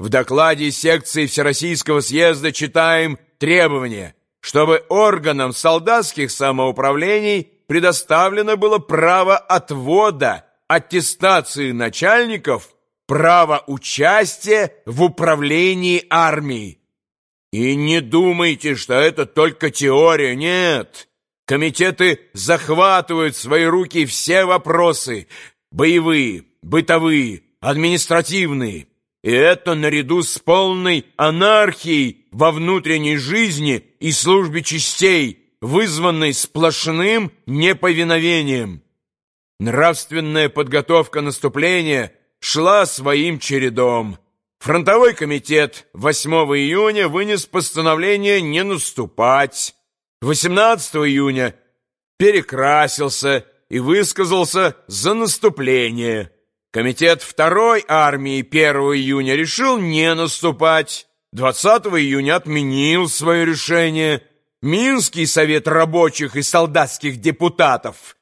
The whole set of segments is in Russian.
В докладе секции Всероссийского съезда читаем требования, чтобы органам солдатских самоуправлений предоставлено было право отвода, аттестации начальников, право участия в управлении армией. И не думайте, что это только теория, нет. Комитеты захватывают в свои руки все вопросы, боевые, бытовые, административные. И это наряду с полной анархией во внутренней жизни и службе частей, вызванной сплошным неповиновением. Нравственная подготовка наступления шла своим чередом. Фронтовой комитет 8 июня вынес постановление не наступать. 18 июня перекрасился и высказался за наступление. Комитет второй армии 1 июня решил не наступать. 20 июня отменил свое решение. Минский совет рабочих и солдатских депутатов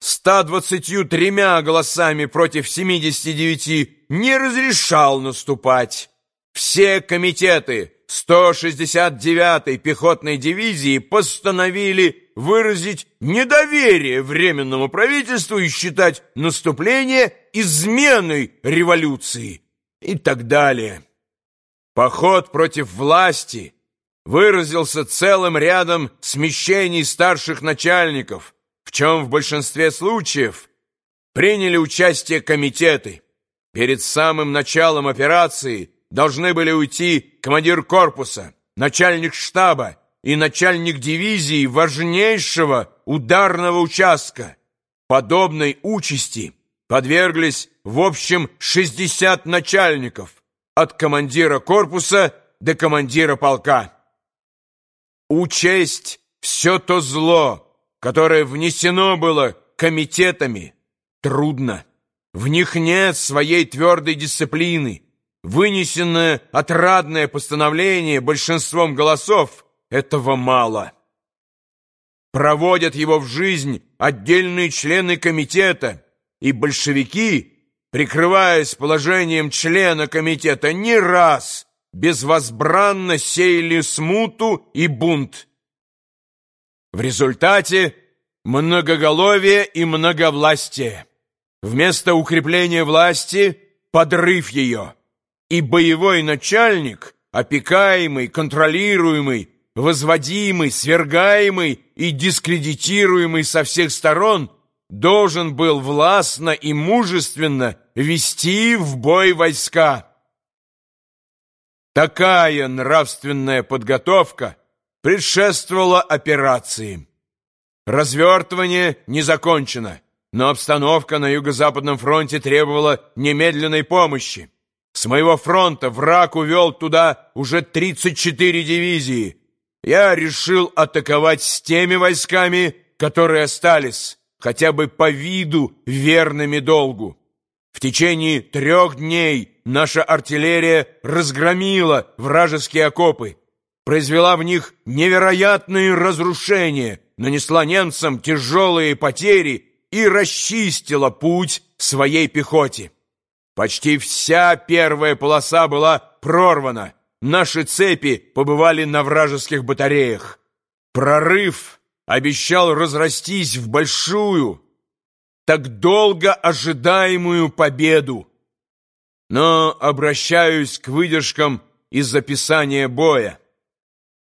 123 голосами против 79 не разрешал наступать. Все комитеты 169-й пехотной дивизии постановили выразить недоверие Временному правительству и считать наступление изменой революции и так далее. Поход против власти выразился целым рядом смещений старших начальников, в чем в большинстве случаев приняли участие комитеты. Перед самым началом операции должны были уйти командир корпуса, начальник штаба и начальник дивизии важнейшего ударного участка. Подобной участи подверглись в общем 60 начальников, от командира корпуса до командира полка. Учесть все то зло, которое внесено было комитетами, трудно. В них нет своей твердой дисциплины, Вынесенное отрадное постановление большинством голосов этого мало. Проводят его в жизнь отдельные члены комитета, и большевики, прикрываясь положением члена комитета, не раз безвозбранно сеяли смуту и бунт. В результате многоголовие и многовластие. Вместо укрепления власти – подрыв ее и боевой начальник, опекаемый, контролируемый, возводимый, свергаемый и дискредитируемый со всех сторон, должен был властно и мужественно вести в бой войска. Такая нравственная подготовка предшествовала операции. Развертывание не закончено, но обстановка на Юго-Западном фронте требовала немедленной помощи. С моего фронта враг увел туда уже 34 дивизии. Я решил атаковать с теми войсками, которые остались, хотя бы по виду верными долгу. В течение трех дней наша артиллерия разгромила вражеские окопы, произвела в них невероятные разрушения, нанесла немцам тяжелые потери и расчистила путь своей пехоте. Почти вся первая полоса была прорвана. Наши цепи побывали на вражеских батареях. Прорыв обещал разрастись в большую, так долго ожидаемую победу. Но обращаюсь к выдержкам из записания боя.